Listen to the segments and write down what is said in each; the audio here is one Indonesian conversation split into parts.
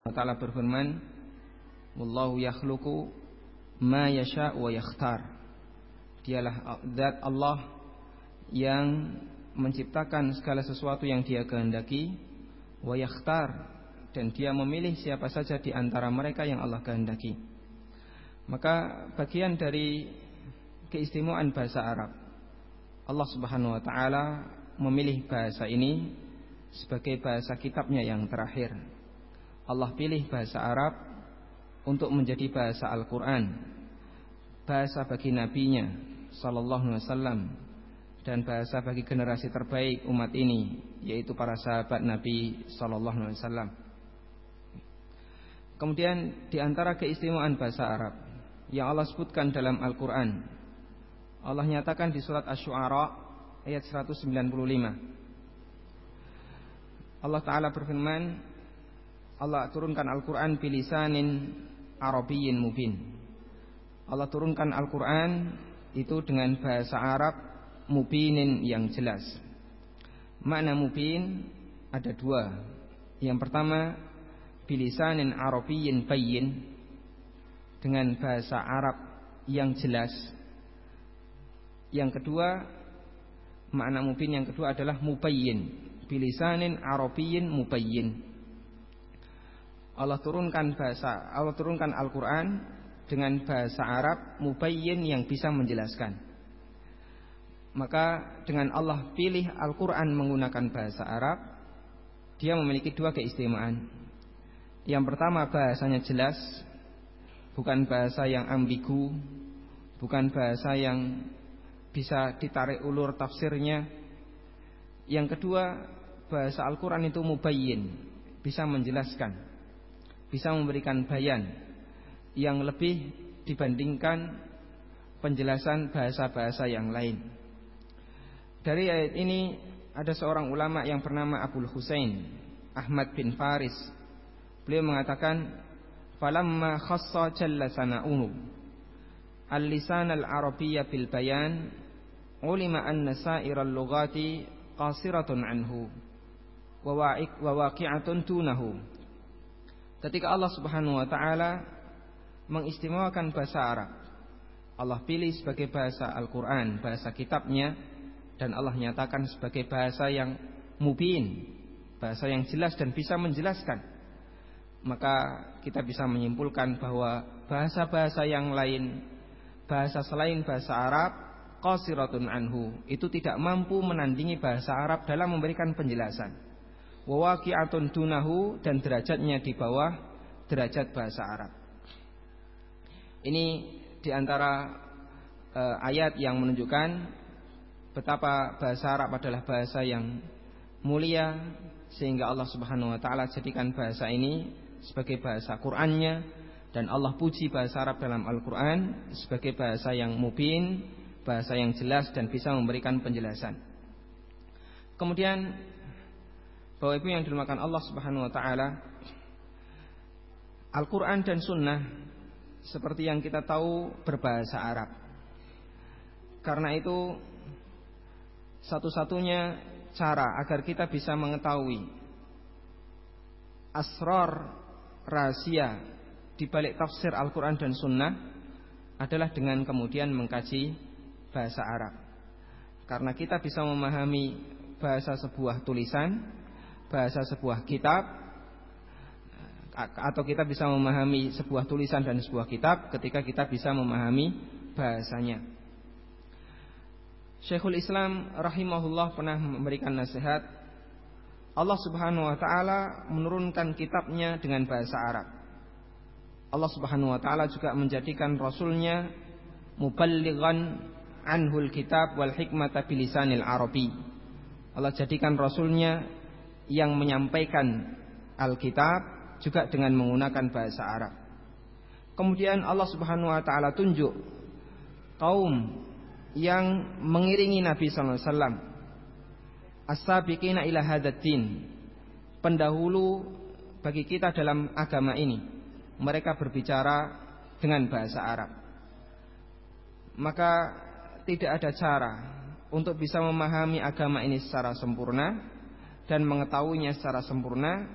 Allah Ta'ala berfirman Wallahu yakhluqu ma yasha wa yakhtar Dialah zat Allah yang menciptakan segala sesuatu yang dia kehendaki wa yakhtar dan dia memilih siapa saja di antara mereka yang Allah kehendaki. Maka bagian dari keistimewaan bahasa Arab Allah Subhanahu wa taala memilih bahasa ini sebagai bahasa kitabnya yang terakhir. Allah pilih bahasa Arab untuk menjadi bahasa Al-Qur'an, bahasa bagi nabinya sallallahu alaihi wasallam dan bahasa bagi generasi terbaik umat ini yaitu para sahabat Nabi sallallahu alaihi wasallam. Kemudian di antara keistimewaan bahasa Arab yang Allah sebutkan dalam Al-Qur'an Allah nyatakan di surat Asy-Syu'ara ayat 195 Allah taala berfirman Allah turunkan Al-Qur'an bilisanin Arabiyyin mubin Allah turunkan Al-Qur'an itu dengan bahasa Arab mubinin yang jelas. Makna mubin ada dua. Yang pertama bilisanin arabiyyin bayyin dengan bahasa Arab yang jelas. Yang kedua makna mubin yang kedua adalah mubayyin bilisanin arabiyyin mubayyin. Allah turunkan bahasa Allah turunkan Al-Qur'an dengan bahasa Arab mubayyin yang bisa menjelaskan. Maka dengan Allah pilih Al-Quran menggunakan bahasa Arab Dia memiliki dua keistimewaan. Yang pertama bahasanya jelas Bukan bahasa yang ambigu Bukan bahasa yang bisa ditarik ulur tafsirnya. Yang kedua bahasa Al-Quran itu mubayyin Bisa menjelaskan Bisa memberikan bayan Yang lebih dibandingkan penjelasan bahasa-bahasa yang lain dari ayat ini ada seorang ulama yang bernama Abu Husain Ahmad bin Faris. Beliau mengatakan, "Falamma khassa jalla sana'uhu al-lisan al-arabiyya bil bayan, ulima anna sa'iral lughati qasiratun anhu wa waqi'atun tunahu." Ketika Allah Subhanahu wa taala mengistimewakan bahasa Arab, Allah pilih sebagai bahasa Al-Qur'an, bahasa kitabnya dan Allah nyatakan sebagai bahasa yang mubin, bahasa yang jelas dan bisa menjelaskan. Maka kita bisa menyimpulkan bahwa bahasa-bahasa yang lain, bahasa selain bahasa Arab, qasiratun anhu, itu tidak mampu menandingi bahasa Arab dalam memberikan penjelasan. Wawaqi'atun dunahu dan derajatnya di bawah derajat bahasa Arab. Ini di antara uh, eh, ayat yang menunjukkan betapa bahasa Arab adalah bahasa yang mulia sehingga Allah Subhanahu wa taala jadikan bahasa ini sebagai bahasa Qur'annya dan Allah puji bahasa Arab dalam Al-Qur'an sebagai bahasa yang mubin, bahasa yang jelas dan bisa memberikan penjelasan. Kemudian Bapak Ibu yang dimakan Allah Subhanahu wa taala Al-Qur'an dan sunnah seperti yang kita tahu berbahasa Arab. Karena itu satu-satunya cara agar kita bisa mengetahui asrar rahasia di balik tafsir Al-Quran dan Sunnah adalah dengan kemudian mengkaji bahasa Arab. Karena kita bisa memahami bahasa sebuah tulisan, bahasa sebuah kitab, atau kita bisa memahami sebuah tulisan dan sebuah kitab ketika kita bisa memahami bahasanya. Syekhul Islam rahimahullah pernah memberikan nasihat Allah Subhanahu wa taala menurunkan kitabnya dengan bahasa Arab. Allah Subhanahu wa taala juga menjadikan rasulnya muballighan anhul kitab wal hikmata bilisanil arabi. Allah jadikan rasulnya yang menyampaikan Alkitab juga dengan menggunakan bahasa Arab. Kemudian Allah Subhanahu wa taala tunjuk kaum yang mengiringi Nabi sallallahu alaihi wasallam as-sabiqina ila hadatin pendahulu bagi kita dalam agama ini mereka berbicara dengan bahasa Arab. Maka tidak ada cara untuk bisa memahami agama ini secara sempurna dan mengetahuinya secara sempurna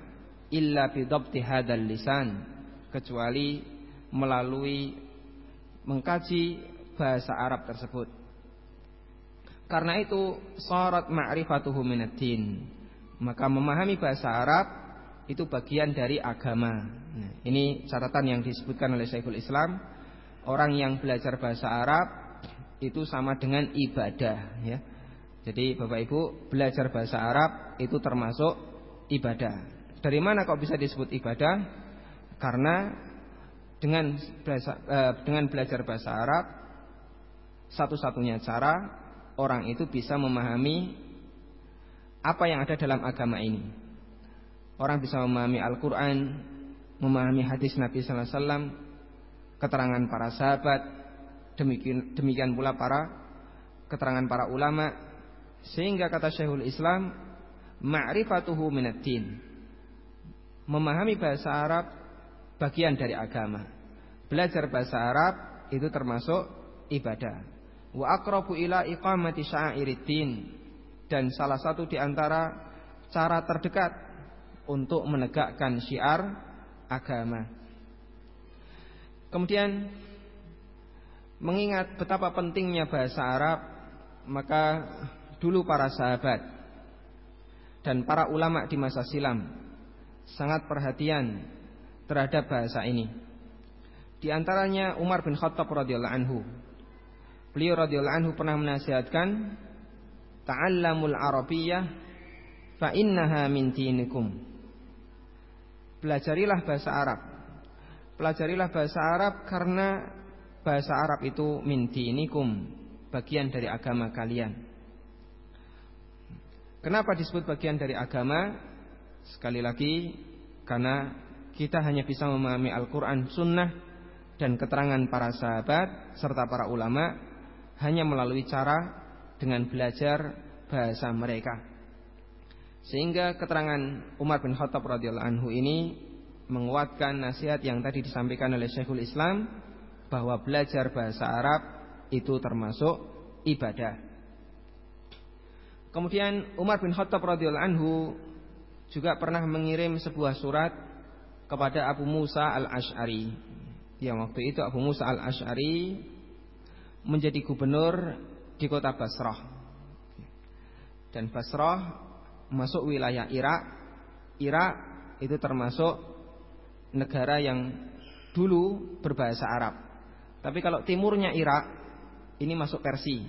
illa bidhabti hadzal lisan kecuali melalui mengkaji bahasa Arab tersebut. Karena itu syarat ma'rifatuhu minaddin. Maka memahami bahasa Arab itu bagian dari agama. Nah, ini catatan yang disebutkan oleh Syekhul Islam. Orang yang belajar bahasa Arab itu sama dengan ibadah ya. Jadi Bapak Ibu belajar bahasa Arab itu termasuk ibadah. Dari mana kok bisa disebut ibadah? Karena dengan eh, dengan belajar bahasa Arab satu-satunya cara orang itu bisa memahami apa yang ada dalam agama ini. Orang bisa memahami Al-Quran, memahami hadis Nabi Sallallahu Alaihi Wasallam, keterangan para sahabat, demikian, demikian pula para keterangan para ulama, sehingga kata Syekhul Islam, ma'rifatuhu minaddin memahami bahasa Arab bagian dari agama. Belajar bahasa Arab itu termasuk ibadah. Wa aqrabu ila iqamati sya'iriddin dan salah satu di antara cara terdekat untuk menegakkan syiar agama. Kemudian mengingat betapa pentingnya bahasa Arab, maka dulu para sahabat dan para ulama di masa silam sangat perhatian terhadap bahasa ini. Di antaranya Umar bin Khattab radhiyallahu anhu. Beliau radhiyallahu anhu pernah menasihatkan ta'allamul arabiyyah fa innaha min dinikum. Pelajarilah bahasa Arab. Pelajarilah bahasa Arab karena bahasa Arab itu min dinikum, bagian dari agama kalian. Kenapa disebut bagian dari agama? Sekali lagi karena kita hanya bisa memahami Al-Quran Sunnah dan keterangan para sahabat serta para ulama hanya melalui cara dengan belajar bahasa mereka. Sehingga keterangan Umar bin Khattab radhiyallahu anhu ini menguatkan nasihat yang tadi disampaikan oleh Syekhul Islam bahwa belajar bahasa Arab itu termasuk ibadah. Kemudian Umar bin Khattab radhiyallahu anhu juga pernah mengirim sebuah surat kepada Abu Musa al-Ash'ari. Yang waktu itu Abu Musa al-Ash'ari menjadi gubernur di kota Basrah. Dan Basrah masuk wilayah Irak. Irak itu termasuk negara yang dulu berbahasa Arab. Tapi kalau timurnya Irak ini masuk Persi.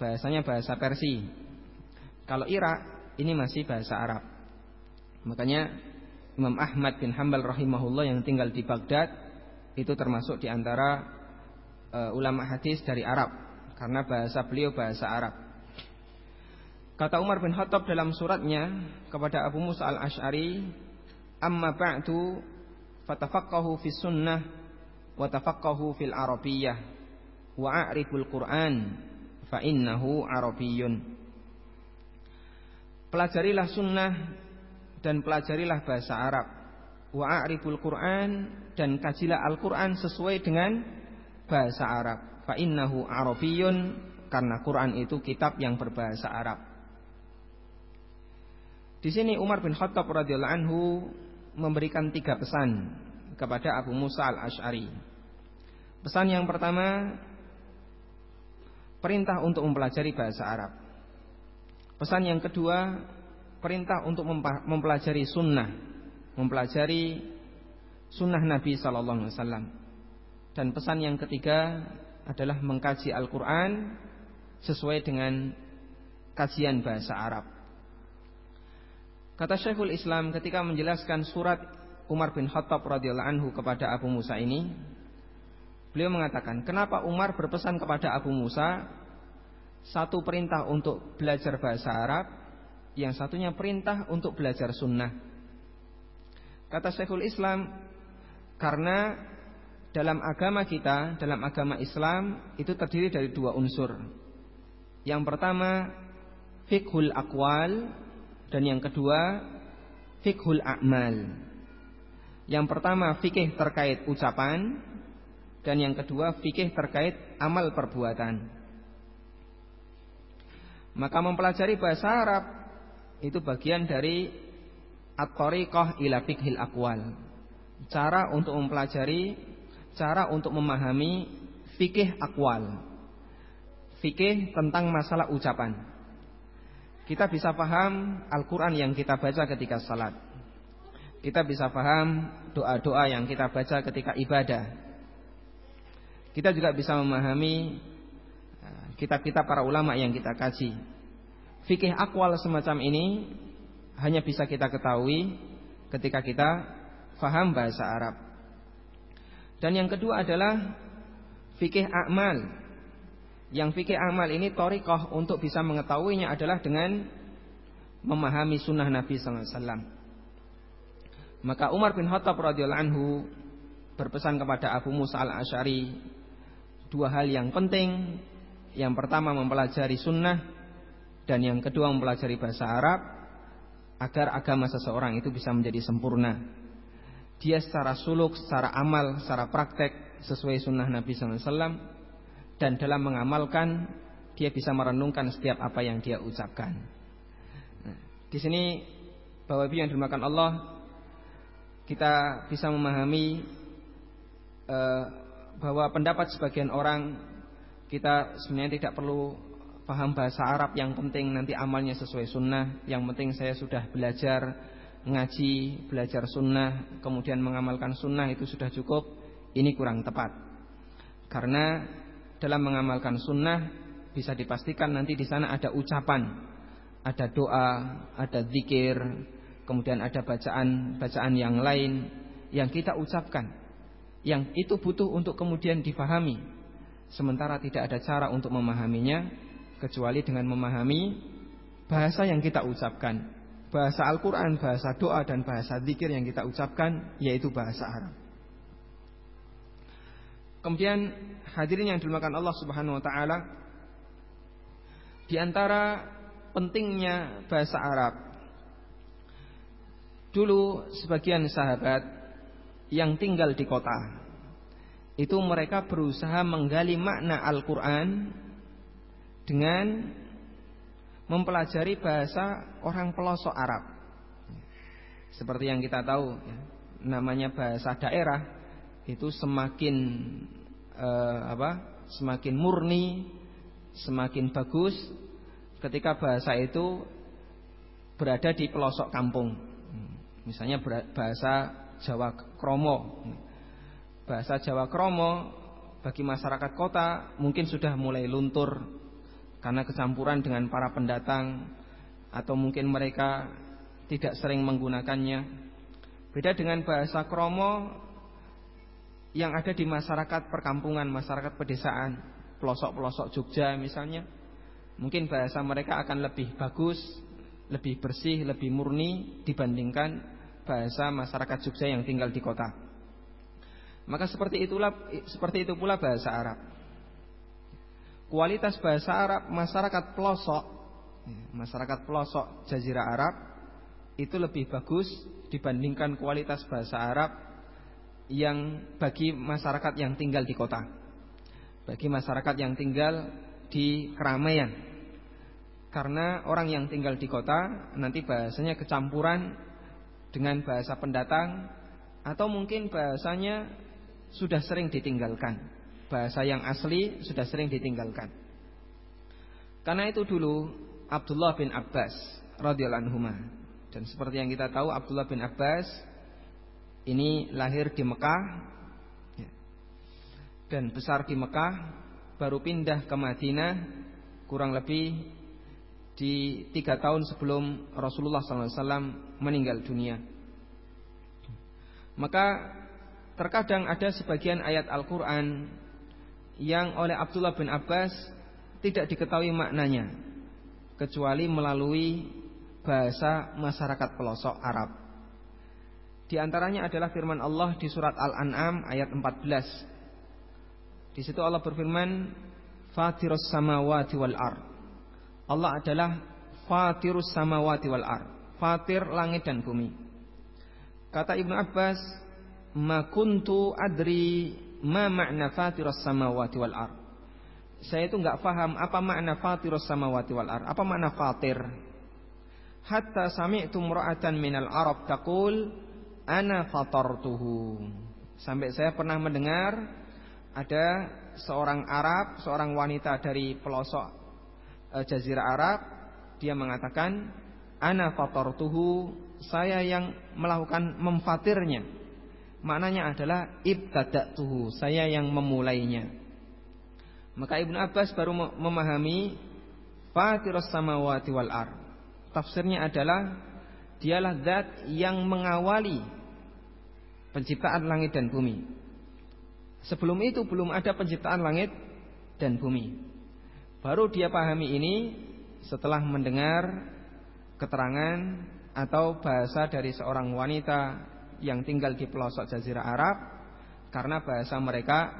Bahasanya bahasa Persi. Kalau Irak ini masih bahasa Arab. Makanya Imam Ahmad bin Hambal rahimahullah yang tinggal di Baghdad itu termasuk di antara uh, ulama hadis dari Arab karena bahasa beliau bahasa Arab. Kata Umar bin Khattab dalam suratnya kepada Abu Musa al-Ash'ari, "Amma ba'du fatafaqahu fi sunnah wa tafaqahu fil arabiyyah wa a'riful Qur'an fa innahu arabiyyun." Pelajarilah sunnah dan pelajarilah bahasa Arab. Wa a'riful Qur'an dan kajilah Al-Qur'an sesuai dengan bahasa Arab. Fa innahu arabiyyun karena Quran itu kitab yang berbahasa Arab. Di sini Umar bin Khattab radhiyallahu anhu memberikan tiga pesan kepada Abu Musa al-Ash'ari. Pesan yang pertama perintah untuk mempelajari bahasa Arab. Pesan yang kedua perintah untuk mempelajari sunnah, mempelajari sunnah Nabi Wasallam. Dan pesan yang ketiga adalah mengkaji Al-Quran sesuai dengan kajian bahasa Arab. Kata Syekhul Islam ketika menjelaskan surat Umar bin Khattab radhiyallahu anhu kepada Abu Musa ini, beliau mengatakan, kenapa Umar berpesan kepada Abu Musa satu perintah untuk belajar bahasa Arab yang satunya perintah untuk belajar sunnah. Kata Syekhul Islam, karena dalam agama kita, dalam agama Islam itu terdiri dari dua unsur. Yang pertama fikhul akwal dan yang kedua fikhul a'mal. Yang pertama fikih terkait ucapan dan yang kedua fikih terkait amal perbuatan. Maka mempelajari bahasa Arab itu bagian dari at-tariqah ila fiqhil aqwal. Cara untuk mempelajari, cara untuk memahami fikih akwal. Fikih tentang masalah ucapan. Kita bisa paham Al-Quran yang kita baca ketika salat. Kita bisa paham doa-doa yang kita baca ketika ibadah. Kita juga bisa memahami kitab-kitab para ulama yang kita kaji. Fikih akwal semacam ini hanya bisa kita ketahui ketika kita faham bahasa Arab. Dan yang kedua adalah fikih amal. Yang fikih amal ini torikoh untuk bisa mengetahuinya adalah dengan memahami sunnah Nabi SAW. Maka Umar bin Khattab radhiyallahu anhu berpesan kepada Abu Musa al Ashari dua hal yang penting. Yang pertama mempelajari sunnah dan yang kedua mempelajari bahasa Arab agar agama seseorang itu bisa menjadi sempurna. Dia secara suluk, secara amal, secara praktek sesuai sunnah Nabi SAW dan dalam mengamalkan dia bisa merenungkan setiap apa yang dia ucapkan. Nah, di sini Bapak Ibu yang dimakan Allah kita bisa memahami uh, bahwa pendapat sebagian orang kita sebenarnya tidak perlu paham bahasa Arab yang penting nanti amalnya sesuai sunnah yang penting saya sudah belajar ngaji belajar sunnah kemudian mengamalkan sunnah itu sudah cukup ini kurang tepat. Karena dalam mengamalkan sunnah bisa dipastikan nanti di sana ada ucapan ada doa ada zikir kemudian ada bacaan bacaan yang lain yang kita ucapkan yang itu butuh untuk kemudian difahami sementara tidak ada cara untuk memahaminya kecuali dengan memahami bahasa yang kita ucapkan. Bahasa Al-Quran, bahasa doa dan bahasa zikir yang kita ucapkan yaitu bahasa Arab. Kemudian hadirin yang dimakan Allah subhanahu wa ta'ala di antara pentingnya bahasa Arab dulu sebagian sahabat yang tinggal di kota itu mereka berusaha menggali makna Al-Quran dengan mempelajari bahasa orang pelosok Arab. Seperti yang kita tahu, ya, namanya bahasa daerah itu semakin eh, apa? Semakin murni, semakin bagus ketika bahasa itu berada di pelosok kampung. Misalnya bahasa Jawa Kromo. Bahasa Jawa Kromo bagi masyarakat kota mungkin sudah mulai luntur karena kecampuran dengan para pendatang atau mungkin mereka tidak sering menggunakannya. Beda dengan bahasa Kromo yang ada di masyarakat perkampungan, masyarakat pedesaan, pelosok-pelosok Jogja misalnya. Mungkin bahasa mereka akan lebih bagus, lebih bersih, lebih murni dibandingkan bahasa masyarakat Jogja yang tinggal di kota. Maka seperti itulah seperti itu pula bahasa Arab. Kualitas bahasa Arab masyarakat pelosok masyarakat pelosok jazirah Arab itu lebih bagus dibandingkan kualitas bahasa Arab yang bagi masyarakat yang tinggal di kota. Bagi masyarakat yang tinggal di keramaian. Karena orang yang tinggal di kota nanti bahasanya kecampuran dengan bahasa pendatang atau mungkin bahasanya sudah sering ditinggalkan. Bahasa yang asli sudah sering ditinggalkan. Karena itu dulu Abdullah bin Abbas radhiyallahu anhu dan seperti yang kita tahu Abdullah bin Abbas ini lahir di Mekah ya, dan besar di Mekah baru pindah ke Madinah kurang lebih di tiga tahun sebelum Rasulullah SAW meninggal dunia. Maka terkadang ada sebagian ayat Al-Quran yang oleh Abdullah bin Abbas tidak diketahui maknanya kecuali melalui bahasa masyarakat pelosok Arab. Di antaranya adalah firman Allah di surat Al-An'am ayat 14. Di situ Allah berfirman, "Fatirus samawati wal ard." Allah adalah fatirus samawati wal ar. Fatir langit dan bumi. Kata Ibnu Abbas, "Ma kuntu adri ma makna fatirus samawati wal ar." Saya itu enggak paham apa makna fatirus samawati wal ar. Apa makna fatir? hatta sami'tu mra'atan minal Arab taqul ana fatartuhu. Sampai saya pernah mendengar ada seorang Arab, seorang wanita dari pelosok e, jazirah Arab, dia mengatakan ana fatartuhu, saya yang melakukan memfatirnya. Maknanya adalah ibtada'tuhu, saya yang memulainya. Maka Ibnu Abbas baru memahami fatirus samawati wal ar. Tafsirnya adalah dialah zat yang mengawali penciptaan langit dan bumi. Sebelum itu belum ada penciptaan langit dan bumi. Baru dia pahami ini setelah mendengar keterangan atau bahasa dari seorang wanita yang tinggal di pelosok jazirah Arab karena bahasa mereka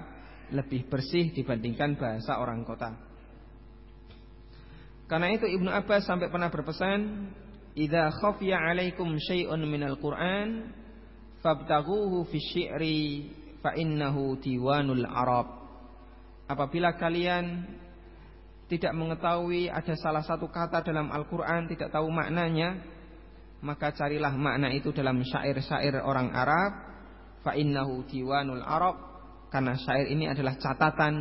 lebih bersih dibandingkan bahasa orang kota. Karena itu Ibnu Abbas sampai pernah berpesan, "Idza khafiya 'alaikum syai'un minal Qur'an, fabtaghuhu fi syi'ri fa innahu diwanul Arab." Apabila kalian tidak mengetahui ada salah satu kata dalam Al-Qur'an tidak tahu maknanya, maka carilah makna itu dalam syair-syair orang Arab, fa innahu diwanul Arab karena syair ini adalah catatan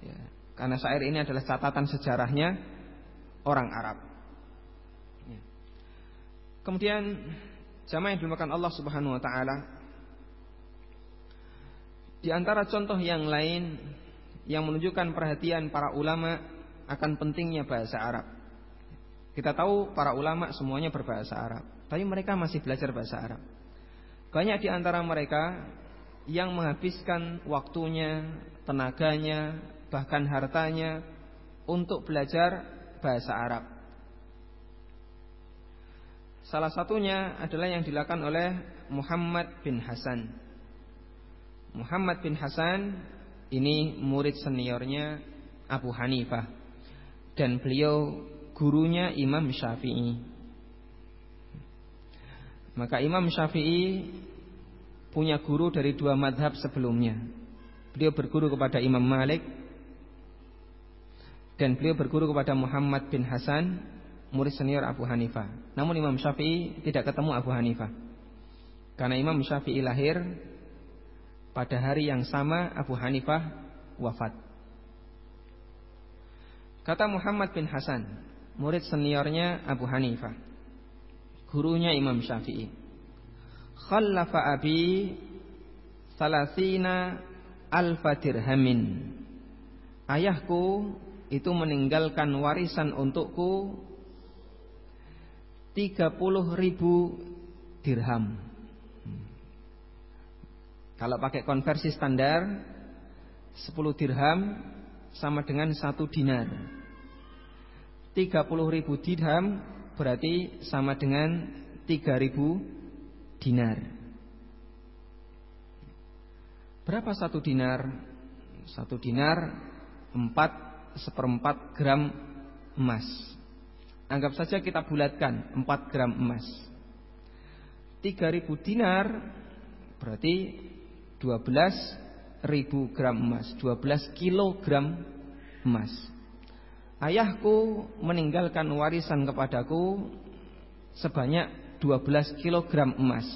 ya, karena syair ini adalah catatan sejarahnya orang Arab. Ya. Kemudian jamaah yang dimakan Allah Subhanahu wa taala di antara contoh yang lain yang menunjukkan perhatian para ulama akan pentingnya bahasa Arab. Kita tahu para ulama semuanya berbahasa Arab, tapi mereka masih belajar bahasa Arab. Banyak di antara mereka yang menghabiskan waktunya, tenaganya, bahkan hartanya untuk belajar bahasa Arab. Salah satunya adalah yang dilakukan oleh Muhammad bin Hasan. Muhammad bin Hasan ini murid seniornya Abu Hanifah dan beliau gurunya Imam Syafi'i. Maka Imam Syafi'i punya guru dari dua madhab sebelumnya. Beliau berguru kepada Imam Malik dan beliau berguru kepada Muhammad bin Hasan, murid senior Abu Hanifah. Namun Imam Syafi'i tidak ketemu Abu Hanifah. Karena Imam Syafi'i lahir pada hari yang sama Abu Hanifah wafat. Kata Muhammad bin Hasan, murid seniornya Abu Hanifah, gurunya Imam Syafi'i. Khallafa abi salasina alfa dirhamin. Ayahku itu meninggalkan warisan untukku 30 ribu dirham. Kalau pakai konversi standar 10 dirham sama dengan 1 dinar. 30 ribu dirham berarti sama dengan 3 ribu dinar. Berapa satu dinar? Satu dinar empat seperempat gram emas. Anggap saja kita bulatkan empat gram emas. Tiga ribu dinar berarti dua belas ribu gram emas, dua belas kilogram emas. Ayahku meninggalkan warisan kepadaku sebanyak 12 kg emas.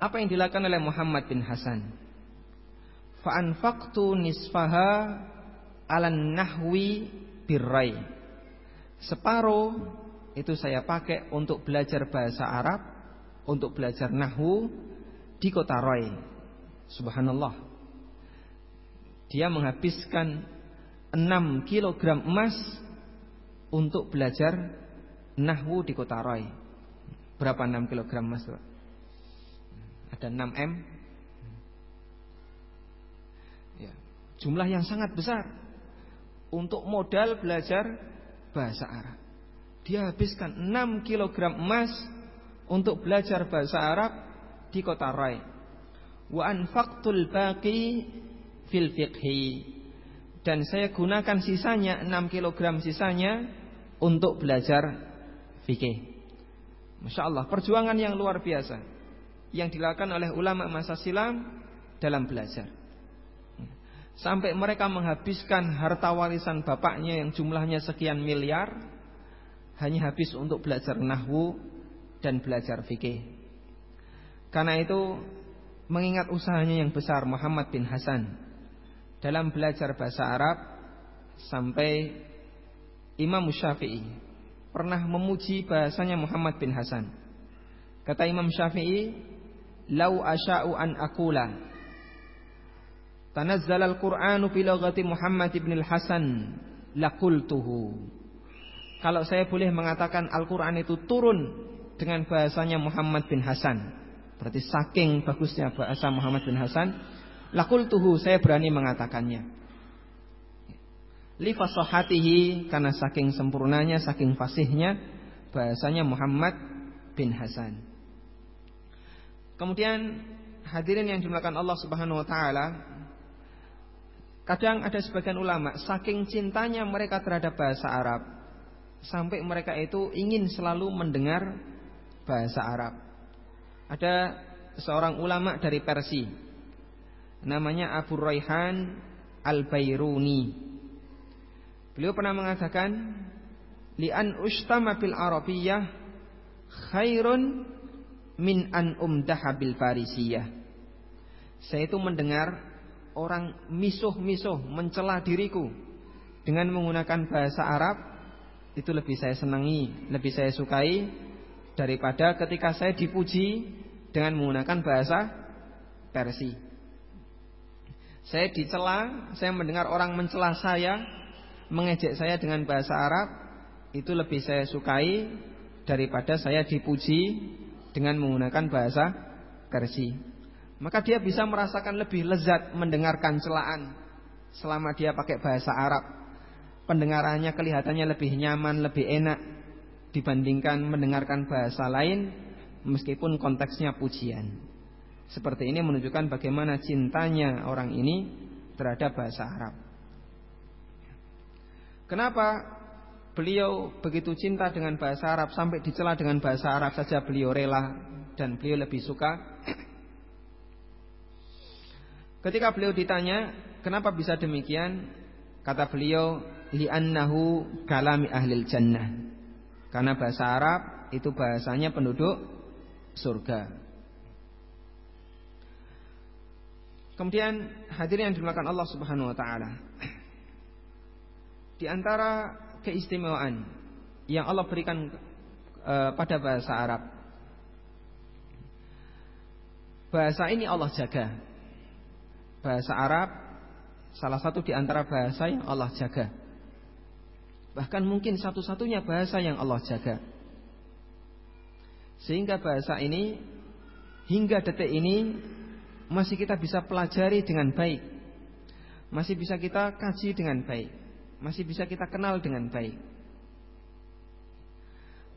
Apa yang dilakukan oleh Muhammad bin Hasan? Fa'anfaqtu nisfaha alan nahwi birrai. Separuh itu saya pakai untuk belajar bahasa Arab, untuk belajar nahwu di kota Rai. Subhanallah. Dia menghabiskan 6 kg emas untuk belajar Nahwu di kota Roy. Berapa 6 kg emas Pak? Ada 6 M. Ya, jumlah yang sangat besar untuk modal belajar bahasa Arab. Dia habiskan 6 kg emas untuk belajar bahasa Arab di kota Roy. Wa anfaqtul baqi fil fiqhi. Dan saya gunakan sisanya 6 kg sisanya untuk belajar fikih. Masya Allah, perjuangan yang luar biasa yang dilakukan oleh ulama masa silam dalam belajar. Sampai mereka menghabiskan harta warisan bapaknya yang jumlahnya sekian miliar hanya habis untuk belajar nahwu dan belajar fikih. Karena itu mengingat usahanya yang besar Muhammad bin Hasan dalam belajar bahasa Arab sampai Imam Syafi'i pernah memuji bahasanya Muhammad bin Hasan. Kata Imam Syafi'i, "Lau asya'u an akula tanazzala al-Qur'anu bi Muhammad bin Hasan laqultuhu." Kalau saya boleh mengatakan Al-Qur'an itu turun dengan bahasanya Muhammad bin Hasan, Berarti saking bagusnya bahasa Muhammad bin Hasan, lakul tuhu saya berani mengatakannya. Lifasohatihi karena saking sempurnanya, saking fasihnya bahasanya Muhammad bin Hasan. Kemudian hadirin yang dimulakan Allah Subhanahu wa taala, kadang ada sebagian ulama saking cintanya mereka terhadap bahasa Arab sampai mereka itu ingin selalu mendengar bahasa Arab. Ada seorang ulama dari Persia namanya Abu Raihan Al-Bairuni. Beliau pernah mengatakan li'an ustama bil arabiyyah khairun min an umdaha bil farisiyah. Saya itu mendengar orang misuh-misuh mencela diriku dengan menggunakan bahasa Arab itu lebih saya senangi, lebih saya sukai daripada ketika saya dipuji dengan menggunakan bahasa Persi. Saya dicela, saya mendengar orang mencela saya, mengejek saya dengan bahasa Arab, itu lebih saya sukai daripada saya dipuji dengan menggunakan bahasa Persi. Maka dia bisa merasakan lebih lezat mendengarkan celaan selama dia pakai bahasa Arab. Pendengarannya kelihatannya lebih nyaman, lebih enak dibandingkan mendengarkan bahasa lain meskipun konteksnya pujian. Seperti ini menunjukkan bagaimana cintanya orang ini terhadap bahasa Arab. Kenapa beliau begitu cinta dengan bahasa Arab sampai dicela dengan bahasa Arab saja beliau rela dan beliau lebih suka? Ketika beliau ditanya, kenapa bisa demikian? Kata beliau, li'annahu kalami ahlil jannah. Karena bahasa Arab itu bahasanya penduduk surga. Kemudian hadirin yang dimakan Allah Subhanahu wa taala. Di antara keistimewaan yang Allah berikan e, pada bahasa Arab. Bahasa ini Allah jaga. Bahasa Arab salah satu di antara bahasa yang Allah jaga. Bahkan mungkin satu-satunya bahasa yang Allah jaga. Sehingga bahasa ini hingga detik ini masih kita bisa pelajari dengan baik. Masih bisa kita kaji dengan baik. Masih bisa kita kenal dengan baik.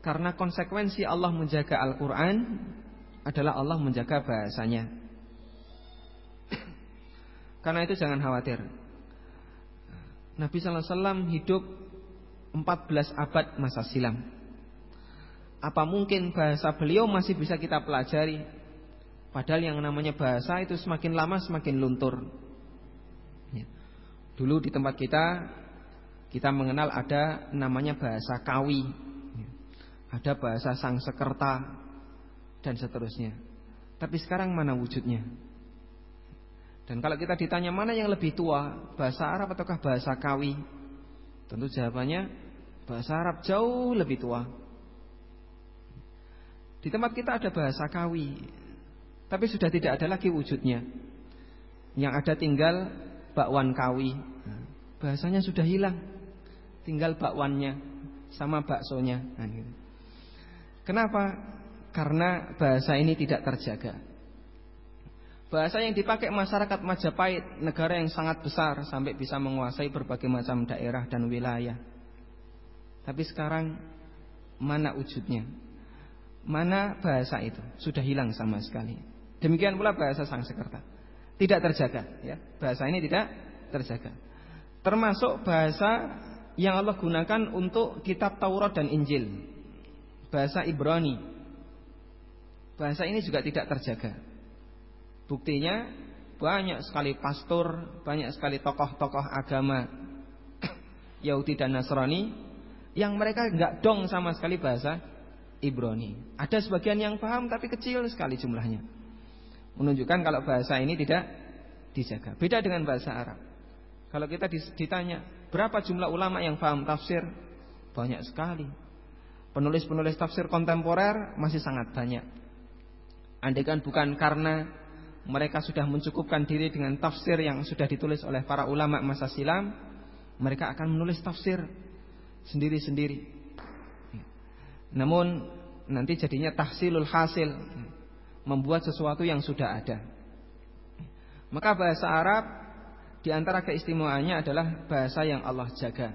Karena konsekuensi Allah menjaga Al-Quran adalah Allah menjaga bahasanya. Karena itu jangan khawatir. Nabi Wasallam hidup 14 abad masa silam. Apa mungkin bahasa beliau masih bisa kita pelajari? Padahal yang namanya bahasa itu semakin lama semakin luntur. Ya. Dulu di tempat kita kita mengenal ada namanya bahasa Kawi, ya. ada bahasa Sangsekerta dan seterusnya. Tapi sekarang mana wujudnya? Dan kalau kita ditanya mana yang lebih tua, bahasa Arab ataukah bahasa Kawi? Tentu jawabannya bahasa Arab jauh lebih tua. Di tempat kita ada bahasa kawi, tapi sudah tidak ada lagi wujudnya. Yang ada tinggal bakwan kawi. Bahasanya sudah hilang. Tinggal bakwannya sama baksonya. Nah, gitu. Kenapa? Karena bahasa ini tidak terjaga. Bahasa yang dipakai masyarakat Majapahit, negara yang sangat besar sampai bisa menguasai berbagai macam daerah dan wilayah. Tapi sekarang mana wujudnya? Mana bahasa itu? Sudah hilang sama sekali. Demikian pula bahasa Sangsekerta. Tidak terjaga, ya. Bahasa ini tidak terjaga. Termasuk bahasa yang Allah gunakan untuk kitab Taurat dan Injil. Bahasa Ibrani. Bahasa ini juga tidak terjaga. Buktinya banyak sekali pastor, banyak sekali tokoh-tokoh agama Yahudi dan Nasrani yang mereka nggak dong sama sekali bahasa Ibrani. Ada sebagian yang paham tapi kecil sekali jumlahnya. Menunjukkan kalau bahasa ini tidak dijaga. Beda dengan bahasa Arab. Kalau kita ditanya berapa jumlah ulama yang paham tafsir, banyak sekali. Penulis-penulis tafsir kontemporer masih sangat banyak. Andaikan bukan karena mereka sudah mencukupkan diri dengan tafsir yang sudah ditulis oleh para ulama masa silam, mereka akan menulis tafsir sendiri-sendiri. Namun nanti jadinya tahsilul hasil, membuat sesuatu yang sudah ada. Maka bahasa Arab di antara keistimewaannya adalah bahasa yang Allah jaga.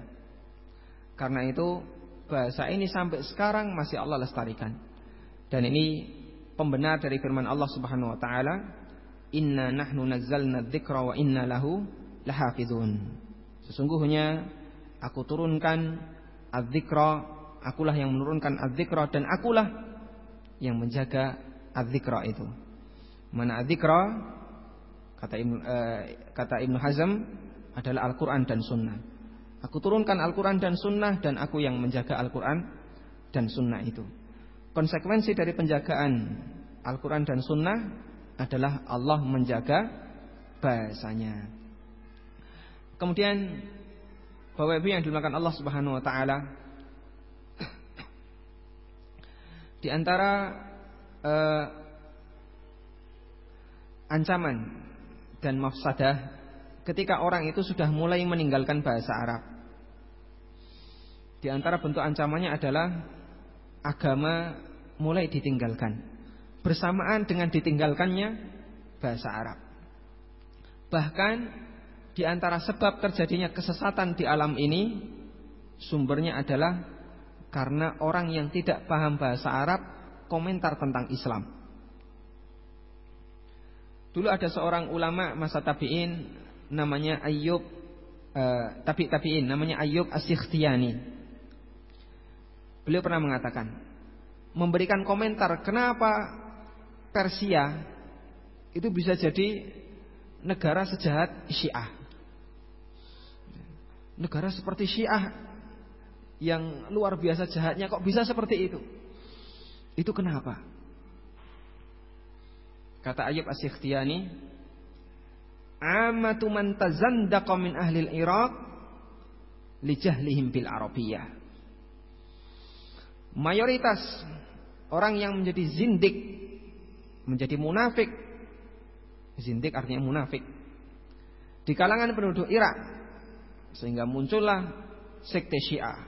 Karena itu bahasa ini sampai sekarang masih Allah lestarikan. Dan ini pembenar dari firman Allah Subhanahu wa taala, "Inna nahnu nazzalna dzikra wa inna lahu lahafizun." Sesungguhnya aku turunkan adzikra, akulah yang menurunkan adzikra dan akulah yang menjaga adzikra itu. Mana adzikra kata Ibnu eh, kata Ibnu Hazm adalah Al-Qur'an dan Sunnah. Aku turunkan Al-Qur'an dan Sunnah dan aku yang menjaga Al-Qur'an dan Sunnah itu. Konsekuensi dari penjagaan Al-Quran dan Sunnah adalah Allah menjaga bahasanya. Kemudian Bapak Ibu yang dimakan Allah Subhanahu wa taala di antara uh, ancaman dan mafsadah ketika orang itu sudah mulai meninggalkan bahasa Arab. Di antara bentuk ancamannya adalah agama mulai ditinggalkan. Bersamaan dengan ditinggalkannya bahasa Arab. Bahkan di antara sebab terjadinya kesesatan di alam ini sumbernya adalah karena orang yang tidak paham bahasa Arab komentar tentang Islam. Dulu ada seorang ulama masa tabi'in namanya Ayyub uh, tabi tabi'in namanya Ayyub As-Sikhtiyani. Beliau pernah mengatakan memberikan komentar kenapa Persia itu bisa jadi negara sejahat Syiah. Negara seperti Syiah yang luar biasa jahatnya kok bisa seperti itu? Itu kenapa? Kata Ayub As-Sikhtiyani, "Amatu man tazandaqa min ahli al-Iraq li jahlihim bil Arabiyyah." Mayoritas orang yang menjadi zindik, menjadi munafik. Zindik artinya munafik. Di kalangan penduduk Irak sehingga muncullah sekte Syiah,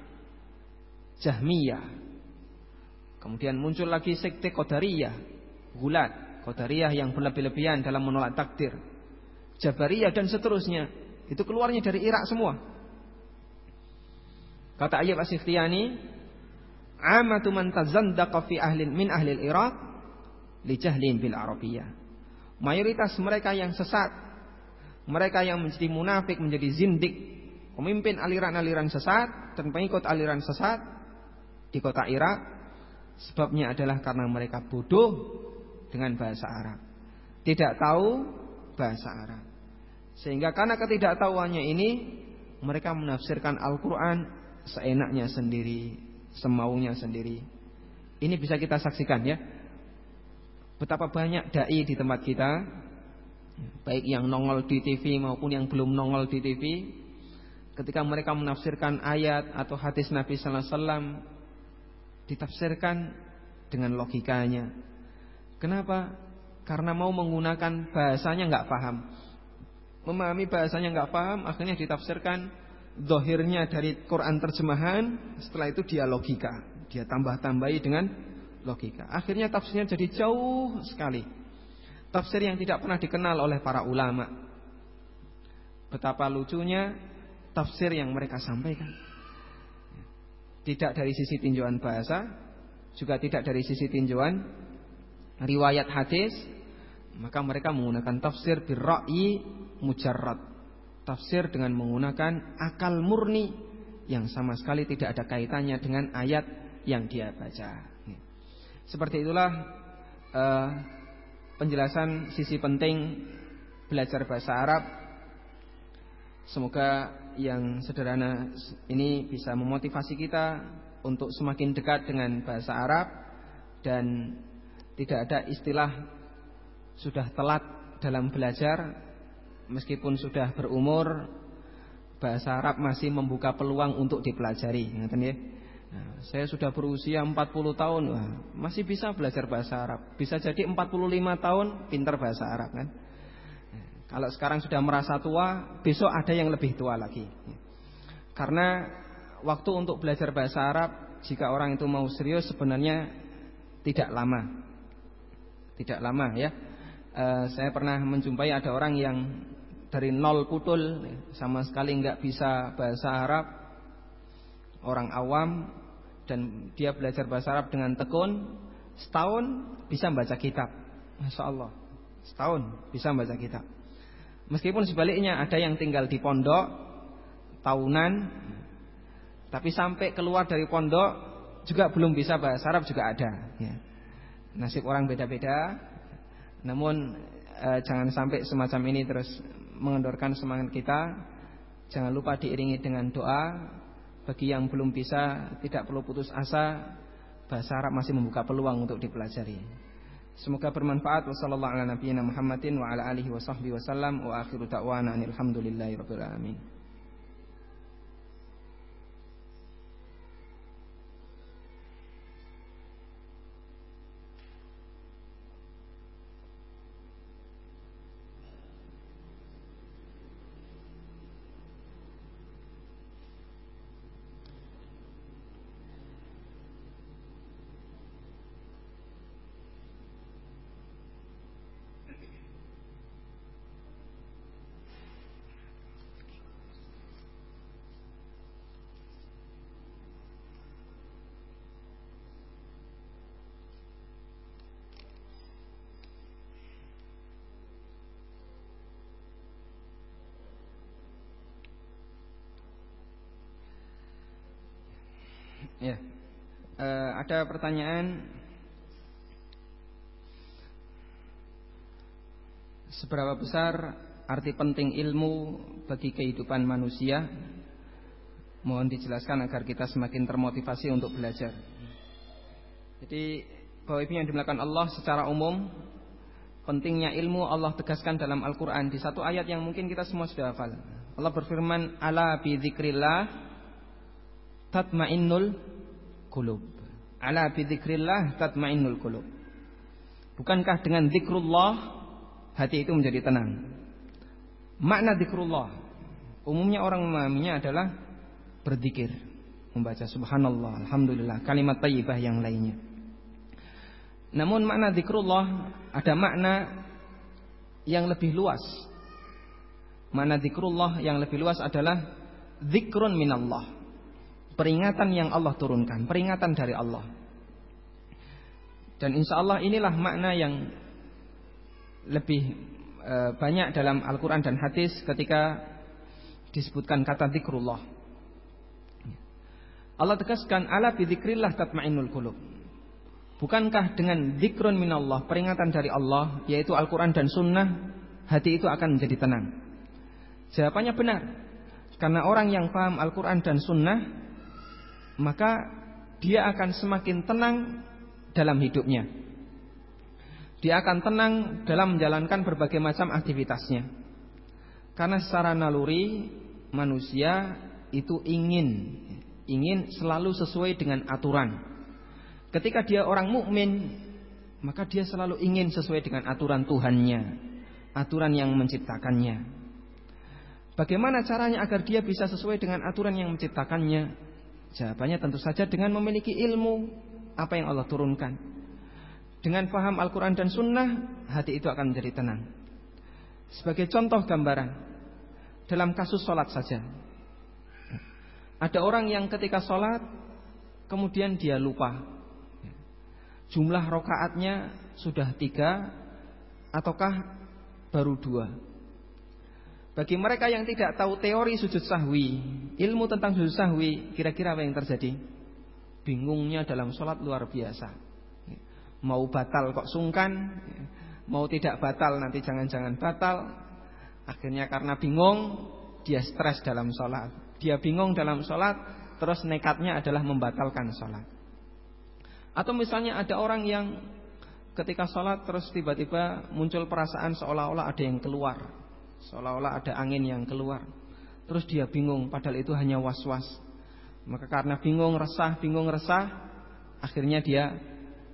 Jahmiyah, Kemudian muncul lagi sekte Qadariyah, Gulat, Qadariyah yang berlebih-lebihan dalam menolak takdir. Jabariyah dan seterusnya. Itu keluarnya dari Irak semua. Kata Ayyub As-Sikhtiyani, "Amatu man tazandaqa fi ahlin min ahli Irak li jahlin bil Arabiyah." Mayoritas mereka yang sesat, mereka yang menjadi munafik, menjadi zindik, pemimpin aliran-aliran sesat dan pengikut aliran sesat di kota Irak Sebabnya adalah karena mereka bodoh dengan bahasa Arab. Tidak tahu bahasa Arab. Sehingga karena ketidaktahuannya ini mereka menafsirkan Al-Qur'an seenaknya sendiri, semaunya sendiri. Ini bisa kita saksikan ya. Betapa banyak dai di tempat kita baik yang nongol di TV maupun yang belum nongol di TV ketika mereka menafsirkan ayat atau hadis Nabi sallallahu alaihi wasallam ditafsirkan dengan logikanya. Kenapa? Karena mau menggunakan bahasanya nggak paham. Memahami bahasanya nggak paham, akhirnya ditafsirkan dohirnya dari Quran terjemahan. Setelah itu dia logika, dia tambah-tambahi dengan logika. Akhirnya tafsirnya jadi jauh sekali. Tafsir yang tidak pernah dikenal oleh para ulama. Betapa lucunya tafsir yang mereka sampaikan. Tidak dari sisi tinjauan bahasa Juga tidak dari sisi tinjauan Riwayat hadis Maka mereka menggunakan tafsir Birra'i mujarrad. Tafsir dengan menggunakan akal murni Yang sama sekali tidak ada kaitannya dengan ayat yang dia baca. Seperti itulah uh, Penjelasan sisi penting Belajar bahasa Arab Semoga yang sederhana ini bisa memotivasi kita untuk semakin dekat dengan bahasa Arab dan tidak ada istilah sudah telat dalam belajar meskipun sudah berumur bahasa Arab masih membuka peluang untuk dipelajari. Ngerti ya? Nah, saya sudah berusia 40 tahun. Masih bisa belajar bahasa Arab. Bisa jadi 45 tahun pintar bahasa Arab kan kalau sekarang sudah merasa tua, besok ada yang lebih tua lagi. Karena waktu untuk belajar bahasa Arab, jika orang itu mau serius sebenarnya tidak lama. Tidak lama ya. E, saya pernah menjumpai ada orang yang dari nol putul sama sekali nggak bisa bahasa Arab, orang awam dan dia belajar bahasa Arab dengan tekun, setahun bisa membaca kitab. Masya Allah, setahun bisa membaca kitab. Meskipun sebaliknya ada yang tinggal di pondok tahunan tapi sampai keluar dari pondok juga belum bisa bahasa Arab juga ada ya. Nasib orang beda-beda. Namun e, jangan sampai semacam ini terus mengendorkan semangat kita. Jangan lupa diiringi dengan doa. Bagi yang belum bisa tidak perlu putus asa. Bahasa Arab masih membuka peluang untuk dipelajari. Semoga bermanfaat. Wassalamualaikum warahmatullahi wabarakatuh. Wa akhiru ta'wana alhamdulillahi rabbil alamin. Ya. E, ada pertanyaan Seberapa besar arti penting ilmu bagi kehidupan manusia? Mohon dijelaskan agar kita semakin termotivasi untuk belajar. Jadi bahwa Ibu yang dimulakan Allah secara umum Pentingnya ilmu Allah tegaskan dalam Al-Quran Di satu ayat yang mungkin kita semua sudah hafal Allah berfirman Ala bi dzikrillah Tatma'innul qulub. Ala bi dzikrillah tatmainnul qulub. Bukankah dengan zikrullah hati itu menjadi tenang? Makna zikrullah umumnya orang memahaminya adalah berzikir, membaca subhanallah, alhamdulillah, kalimat thayyibah yang lainnya. Namun makna zikrullah ada makna yang lebih luas. Makna zikrullah yang lebih luas adalah zikrun minallah peringatan yang Allah turunkan, peringatan dari Allah. Dan insya Allah inilah makna yang lebih e, banyak dalam Al-Quran dan hadis ketika disebutkan kata zikrullah. Allah tegaskan ala bidzikrillah tatmainnul qulub. Bukankah dengan zikrun minallah, peringatan dari Allah, yaitu Al-Quran dan Sunnah, hati itu akan menjadi tenang? Jawabannya benar. Karena orang yang paham Al-Quran dan Sunnah maka dia akan semakin tenang dalam hidupnya. Dia akan tenang dalam menjalankan berbagai macam aktivitasnya. Karena secara naluri manusia itu ingin ingin selalu sesuai dengan aturan. Ketika dia orang mukmin, maka dia selalu ingin sesuai dengan aturan Tuhannya, aturan yang menciptakannya. Bagaimana caranya agar dia bisa sesuai dengan aturan yang menciptakannya? Jawabannya tentu saja dengan memiliki ilmu apa yang Allah turunkan. Dengan paham Al-Quran dan Sunnah, hati itu akan menjadi tenang. Sebagai contoh gambaran, dalam kasus sholat saja. Ada orang yang ketika sholat, kemudian dia lupa. Jumlah rokaatnya sudah tiga, ataukah baru dua. Bagi mereka yang tidak tahu teori sujud sahwi, ilmu tentang sujud sahwi, kira-kira apa yang terjadi? Bingungnya dalam sholat luar biasa. Mau batal kok sungkan, mau tidak batal nanti jangan-jangan batal. Akhirnya karena bingung, dia stres dalam sholat, dia bingung dalam sholat, terus nekatnya adalah membatalkan sholat. Atau misalnya ada orang yang ketika sholat terus tiba-tiba muncul perasaan seolah-olah ada yang keluar, seolah-olah ada angin yang keluar. Terus dia bingung, padahal itu hanya was-was. Maka karena bingung resah, bingung resah, akhirnya dia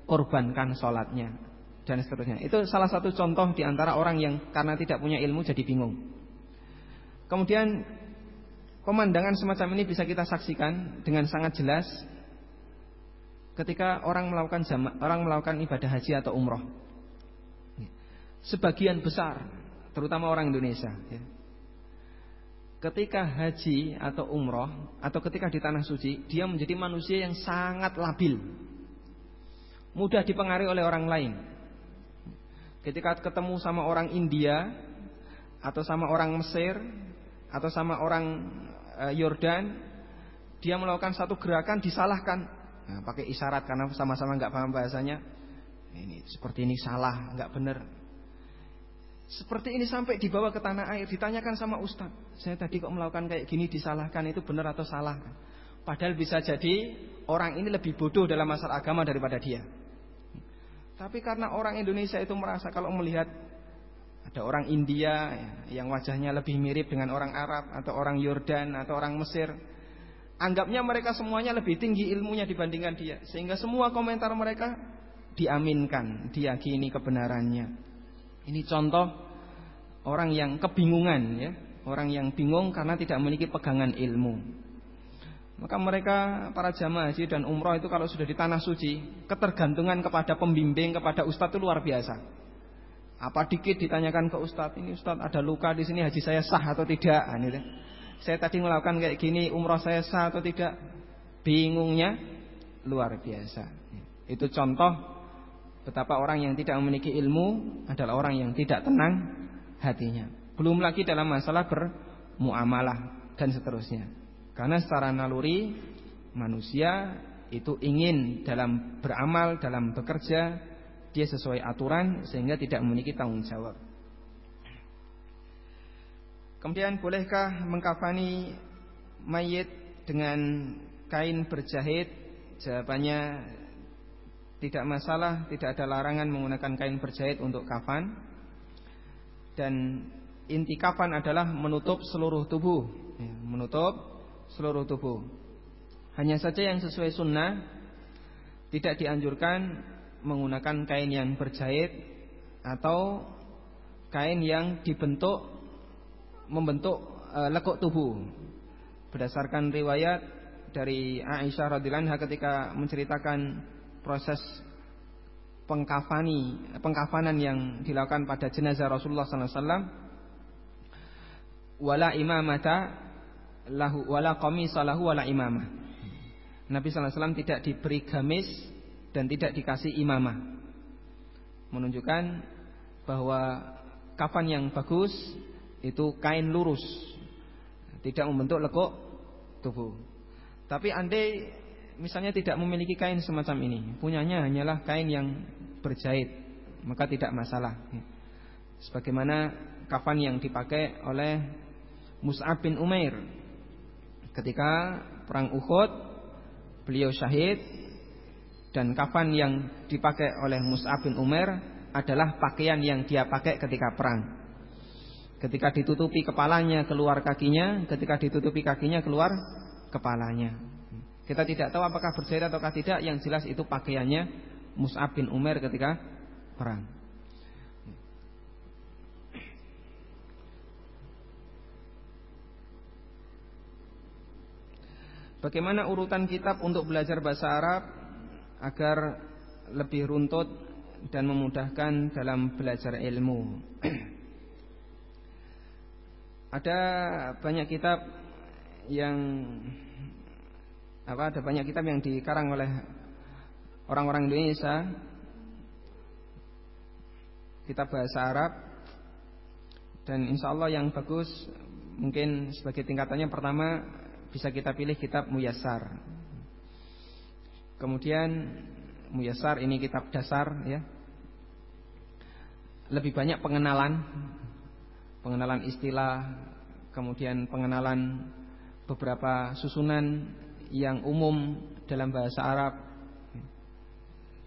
korbankan sholatnya dan seterusnya. Itu salah satu contoh di antara orang yang karena tidak punya ilmu jadi bingung. Kemudian pemandangan semacam ini bisa kita saksikan dengan sangat jelas ketika orang melakukan jama, orang melakukan ibadah haji atau umroh. Sebagian besar, terutama orang Indonesia, ya, ketika haji atau umroh atau ketika di tanah suci, dia menjadi manusia yang sangat labil, mudah dipengaruhi oleh orang lain. Ketika ketemu sama orang India atau sama orang Mesir atau sama orang eh, Yordan dia melakukan satu gerakan disalahkan. Nah, pakai isyarat karena sama-sama nggak paham bahasanya. Ini seperti ini salah nggak benar seperti ini sampai dibawa ke tanah air ditanyakan sama ustadz saya tadi kok melakukan kayak gini disalahkan itu benar atau salah padahal bisa jadi orang ini lebih bodoh dalam masalah agama daripada dia tapi karena orang Indonesia itu merasa kalau melihat ada orang India yang wajahnya lebih mirip dengan orang Arab atau orang Yordan atau orang Mesir. Anggapnya mereka semuanya lebih tinggi ilmunya dibandingkan dia. Sehingga semua komentar mereka diaminkan, diyakini kebenarannya. Ini contoh orang yang kebingungan ya, orang yang bingung karena tidak memiliki pegangan ilmu. Maka mereka para jamaah haji dan umroh itu kalau sudah di tanah suci, ketergantungan kepada pembimbing, kepada ustadz itu luar biasa. Apa dikit ditanyakan ke ustadz, ini ustadz ada luka di sini haji saya sah atau tidak? Ini, saya tadi melakukan kayak gini, umroh saya sah atau tidak? Bingungnya luar biasa. Itu contoh betapa orang yang tidak memiliki ilmu adalah orang yang tidak tenang hatinya. Belum lagi dalam masalah bermuamalah dan seterusnya. Karena secara naluri manusia itu ingin dalam beramal, dalam bekerja dia sesuai aturan sehingga tidak memiliki tanggung jawab. Kemudian bolehkah mengkafani mayit dengan kain berjahit? Jawabannya tidak masalah, tidak ada larangan menggunakan kain berjahit untuk kafan. Dan inti kafan adalah menutup seluruh tubuh, ya, menutup seluruh tubuh. Hanya saja yang sesuai sunnah tidak dianjurkan menggunakan kain yang berjahit atau kain yang dibentuk membentuk e, lekuk tubuh. Berdasarkan riwayat dari Aisyah radhiyallahu anha ketika menceritakan proses pengkafani pengkafanan yang dilakukan pada jenazah Rasulullah wasallam wala imamata lahu wala qamisa lahu wala imamah. Nabi wasallam tidak diberi gamis dan tidak dikasih imamah. Menunjukkan bahwa kafan yang bagus itu kain lurus, tidak membentuk lekuk tubuh. Tapi andai misalnya tidak memiliki kain semacam ini, punyanya hanyalah kain yang berjahit, maka tidak masalah. Sebagaimana kafan yang dipakai oleh Mus'ab bin Umair ketika perang Uhud, beliau syahid dan kafan yang dipakai oleh Mus'ab bin Umar adalah pakaian yang dia pakai ketika perang. Ketika ditutupi kepalanya keluar kakinya, ketika ditutupi kakinya keluar kepalanya. Kita tidak tahu apakah berjahit atau tidak, yang jelas itu pakaiannya Mus'ab bin Umar ketika perang. Bagaimana urutan kitab untuk belajar bahasa Arab agar lebih runtut dan memudahkan dalam belajar ilmu. ada banyak kitab yang apa ada banyak kitab yang dikarang oleh orang-orang Indonesia. Kitab bahasa Arab. Dan insya Allah yang bagus mungkin sebagai tingkatannya pertama bisa kita pilih kitab Muyassar. Kemudian Muyasar ini kitab dasar ya. Lebih banyak pengenalan. Pengenalan istilah, kemudian pengenalan beberapa susunan yang umum dalam bahasa Arab.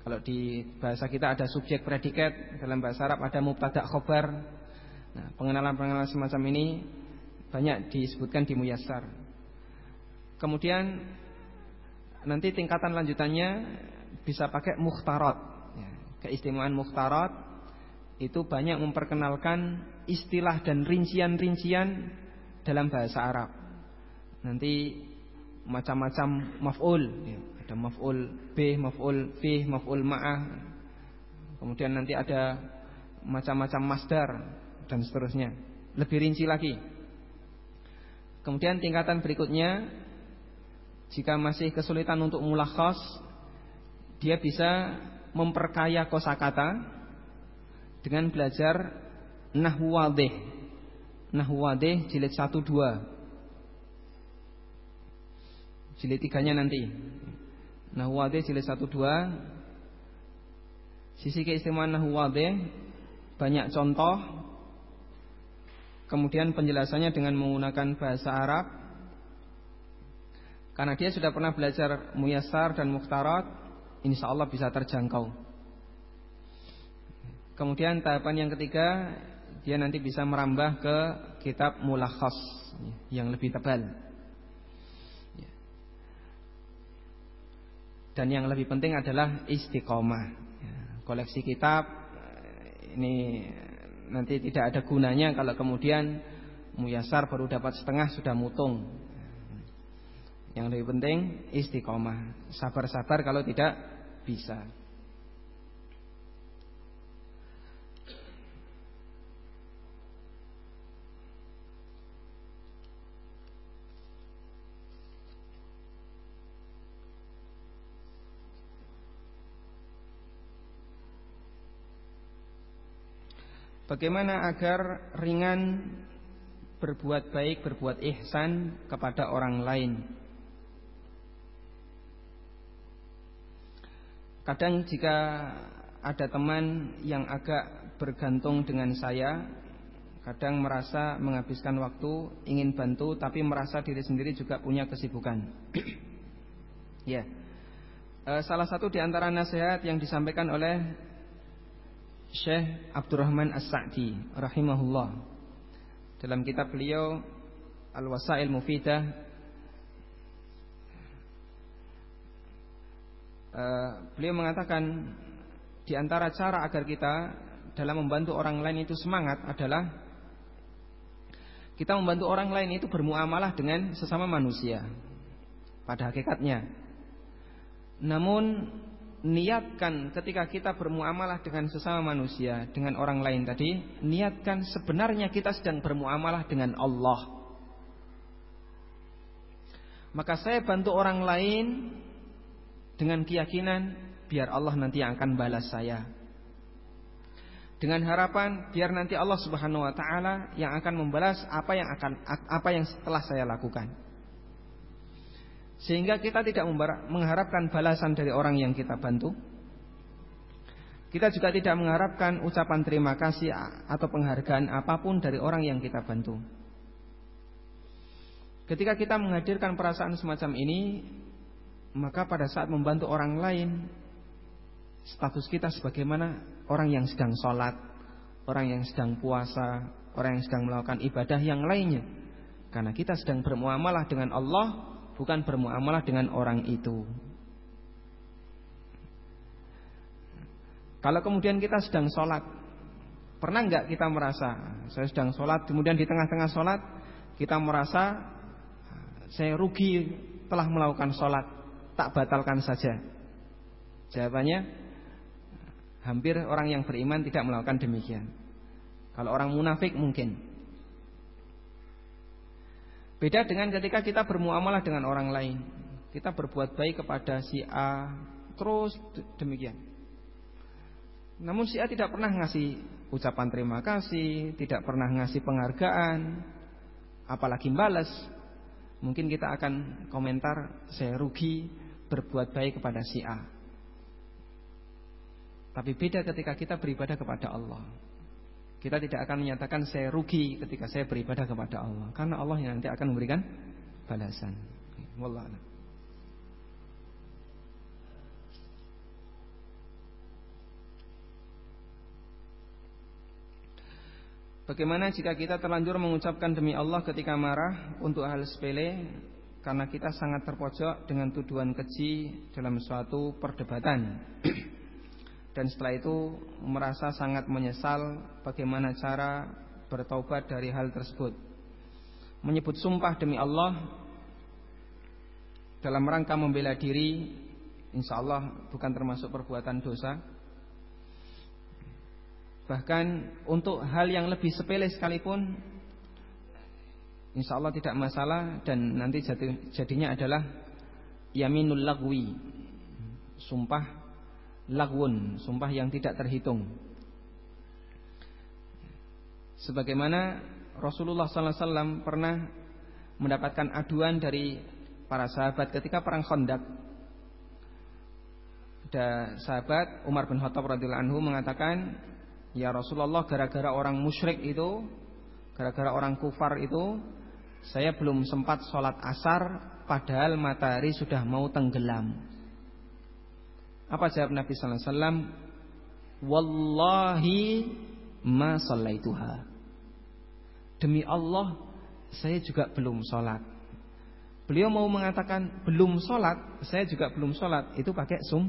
Kalau di bahasa kita ada subjek predikat, dalam bahasa Arab ada mubtada khobar. Nah, pengenalan-pengenalan semacam ini banyak disebutkan di Muyassar. Kemudian nanti tingkatan lanjutannya bisa pakai mukhtarat. Ya, keistimewaan mukhtarat itu banyak memperkenalkan istilah dan rincian-rincian dalam bahasa Arab. Nanti macam-macam maf'ul, ya, ada maf'ul b, maf'ul fi, maf'ul ma'ah. Kemudian nanti ada macam-macam masdar dan seterusnya. Lebih rinci lagi. Kemudian tingkatan berikutnya jika masih kesulitan untuk mulakhas, dia bisa memperkaya kosakata dengan belajar nahwu wadih. Nahwu wadih jilid 1 2. Jilid tiganya nanti. Nahwadih jilid 1 2 Sisi keistimewaan Nahwadih Banyak contoh. Kemudian penjelasannya dengan menggunakan bahasa Arab. Karena dia sudah pernah belajar Muyasar dan Mukhtarat Insya Allah bisa terjangkau. Kemudian tahapan yang ketiga Dia nanti bisa merambah ke kitab mulakhas Yang lebih tebal Dan yang lebih penting adalah istiqomah. Ya, koleksi kitab eh, ini nanti tidak ada gunanya kalau kemudian muyasar baru dapat setengah sudah mutung. Yang lebih penting istiqomah. Sabar-sabar kalau tidak bisa. Bagaimana agar ringan berbuat baik, berbuat ihsan kepada orang lain? Kadang jika ada teman yang agak bergantung dengan saya, kadang merasa menghabiskan waktu, ingin bantu, tapi merasa diri sendiri juga punya kesibukan. ya, eh, salah satu di antara nasihat yang disampaikan oleh Syekh Abdurrahman As-Sa'di rahimahullah dalam kitab beliau Al-Wasail Mufidah uh, beliau mengatakan di antara cara agar kita dalam membantu orang lain itu semangat adalah kita membantu orang lain itu bermuamalah dengan sesama manusia pada hakikatnya. Namun niatkan ketika kita bermuamalah dengan sesama manusia, dengan orang lain tadi, niatkan sebenarnya kita sedang bermuamalah dengan Allah. Maka saya bantu orang lain dengan keyakinan biar Allah nanti akan balas saya. Dengan harapan biar nanti Allah Subhanahu wa taala yang akan membalas apa yang akan apa yang setelah saya lakukan. Sehingga kita tidak mengharapkan balasan dari orang yang kita bantu. Kita juga tidak mengharapkan ucapan terima kasih atau penghargaan apa pun dari orang yang kita bantu. Ketika kita menghadirkan perasaan semacam ini, maka pada saat membantu orang lain, status kita sebagaimana orang yang sedang sholat, orang yang sedang puasa, orang yang sedang melakukan ibadah yang lainnya. Karena kita sedang bermuamalah dengan Allah bukan bermuamalah dengan orang itu. Kalau kemudian kita sedang sholat, pernah nggak kita merasa saya sedang sholat, kemudian di tengah-tengah sholat kita merasa saya rugi telah melakukan sholat, tak batalkan saja. Jawabannya, hampir orang yang beriman tidak melakukan demikian. Kalau orang munafik mungkin. Beda dengan ketika kita bermuamalah dengan orang lain. Kita berbuat baik kepada si A, terus demikian. Namun si A tidak pernah ngasih ucapan terima kasih, tidak pernah ngasih penghargaan, apalagi balas. Mungkin kita akan komentar saya rugi berbuat baik kepada si A. Tapi beda ketika kita beribadah kepada Allah. Kita tidak akan menyatakan saya rugi ketika saya beribadah kepada Allah. Karena Allah yang nanti akan memberikan balasan. Wallahu Bagaimana jika kita terlanjur mengucapkan demi Allah ketika marah untuk hal sepele? Karena kita sangat terpojok dengan tuduhan keji dalam suatu perdebatan dan setelah itu merasa sangat menyesal bagaimana cara bertaubat dari hal tersebut. Menyebut sumpah demi Allah dalam rangka membela diri insya Allah bukan termasuk perbuatan dosa. Bahkan untuk hal yang lebih sepele sekalipun Insya Allah tidak masalah Dan nanti jadinya adalah Yaminul lagwi Sumpah lagwun Sumpah yang tidak terhitung. Sebagaimana Rasulullah SAW pernah Mendapatkan aduan dari Para sahabat ketika perang Khandaq. Ada sahabat Umar bin Khattab radhiyallahu anhu mengatakan Ya Rasulullah gara-gara orang musyrik itu Gara-gara orang kufar itu Saya belum sempat sholat asar Padahal matahari sudah mau tenggelam Apa jawab Nabi Wasallam Wallahi ma sallaituha Demi Allah Saya juga belum sholat Beliau mau mengatakan Belum sholat Saya juga belum sholat Itu pakai sum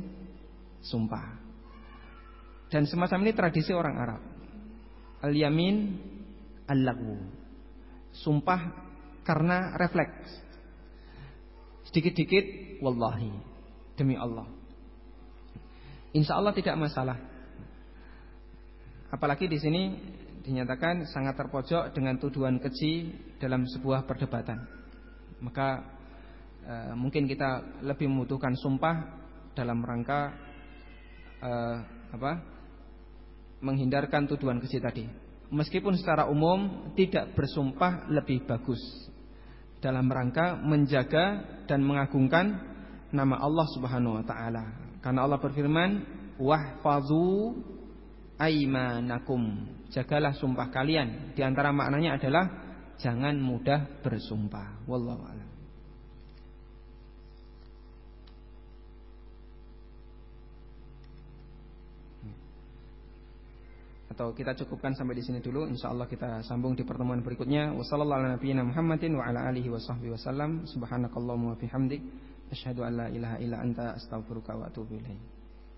Sumpah dan semacam ini tradisi orang Arab. Al-yamin al-lagwu. Sumpah karena refleks. Sedikit-dikit wallahi demi Allah. Insya Allah tidak masalah. Apalagi di sini dinyatakan sangat terpojok dengan tuduhan keji dalam sebuah perdebatan. Maka e, mungkin kita lebih membutuhkan sumpah dalam rangka e, apa? menghindarkan tuduhan keji tadi. Meskipun secara umum tidak bersumpah lebih bagus dalam rangka menjaga dan mengagungkan nama Allah Subhanahu wa taala. Karena Allah berfirman, "Wahfazu aimanakum." Jagalah sumpah kalian. Di antara maknanya adalah jangan mudah bersumpah. Wallahu a'lam. atau kita cukupkan sampai di sini dulu insyaallah kita sambung di pertemuan berikutnya wasallallahu ala muhammadin wa ala alihi washabbihi wasallam subhanakallahumma wa bihamdik asyhadu an la ilaha illa anta astaghfiruka wa atubu ilaik